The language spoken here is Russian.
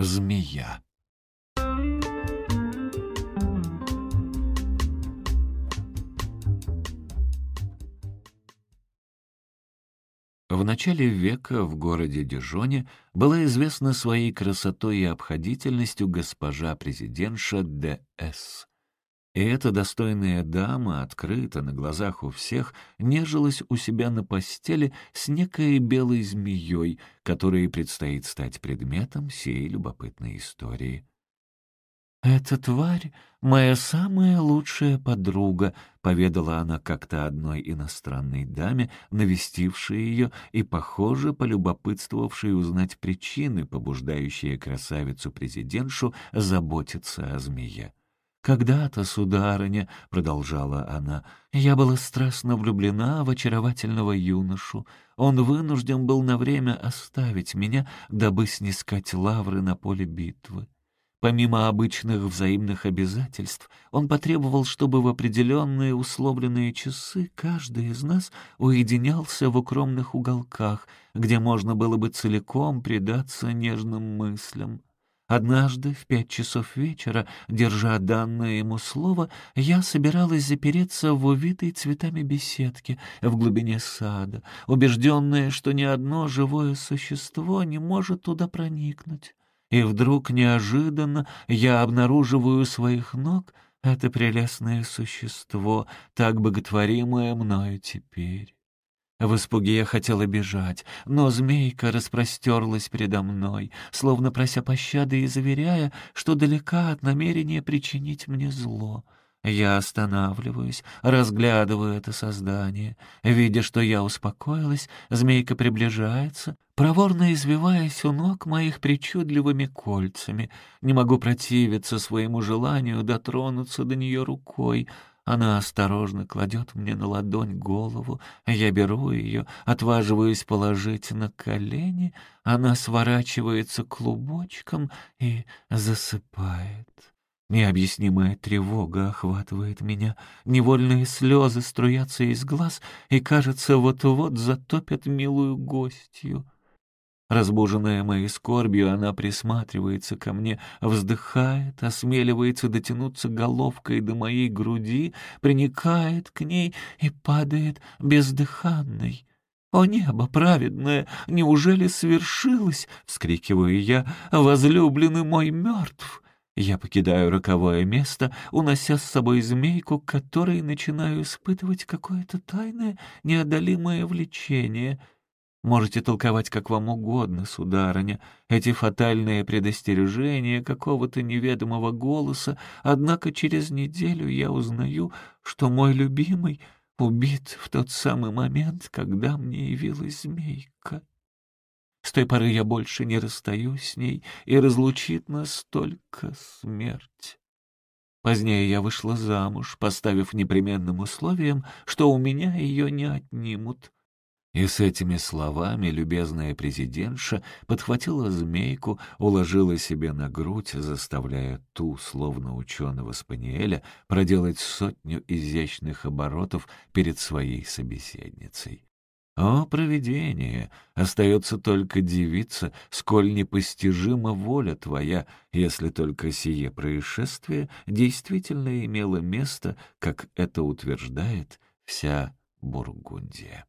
Змея. В начале века в городе Дижоне была известна своей красотой и обходительностью госпожа президентша Д.С. И эта достойная дама открыто на глазах у всех нежилась у себя на постели с некой белой змеей, которой предстоит стать предметом сей любопытной истории. «Эта тварь — моя самая лучшая подруга», — поведала она как-то одной иностранной даме, навестившей ее и, похоже, полюбопытствовавшей узнать причины, побуждающие красавицу-президентшу заботиться о змее. «Когда-то, сударыня», — продолжала она, — «я была страстно влюблена в очаровательного юношу. Он вынужден был на время оставить меня, дабы снискать лавры на поле битвы. Помимо обычных взаимных обязательств, он потребовал, чтобы в определенные условленные часы каждый из нас уединялся в укромных уголках, где можно было бы целиком предаться нежным мыслям. Однажды в пять часов вечера, держа данное ему слово, я собиралась запереться в увитой цветами беседке в глубине сада, убежденная, что ни одно живое существо не может туда проникнуть и вдруг неожиданно я обнаруживаю у своих ног это прелестное существо, так боготворимое мною теперь. В испуге я хотела бежать, но змейка распростерлась передо мной, словно прося пощады и заверяя, что далека от намерения причинить мне зло — я останавливаюсь, разглядываю это создание. Видя, что я успокоилась, змейка приближается, проворно извиваясь у ног моих причудливыми кольцами. Не могу противиться своему желанию дотронуться до нее рукой. Она осторожно кладет мне на ладонь голову. Я беру ее, отваживаюсь положить на колени. Она сворачивается клубочком и засыпает. Необъяснимая тревога охватывает меня, невольные слезы струятся из глаз и, кажется, вот-вот затопят милую гостью. Разбуженная моей скорбью, она присматривается ко мне, вздыхает, осмеливается дотянуться головкой до моей груди, приникает к ней и падает бездыханной. «О небо праведное, неужели свершилось?» — вскрикиваю я. «Возлюбленный мой мертв!» Я покидаю роковое место, унося с собой змейку, которой начинаю испытывать какое-то тайное, неодолимое влечение. Можете толковать как вам угодно, сударыня, эти фатальные предостережения какого-то неведомого голоса, однако через неделю я узнаю, что мой любимый убит в тот самый момент, когда мне явилась змейка. С той поры я больше не расстаюсь с ней, и разлучит нас только смерть. Позднее я вышла замуж, поставив непременным условием, что у меня ее не отнимут. И с этими словами любезная президентша подхватила змейку, уложила себе на грудь, заставляя ту, словно ученого спаниеля, проделать сотню изящных оборотов перед своей собеседницей. О, провидение! Остается только дивиться, сколь непостижима воля твоя, если только сие происшествие действительно имело место, как это утверждает вся Бургундия.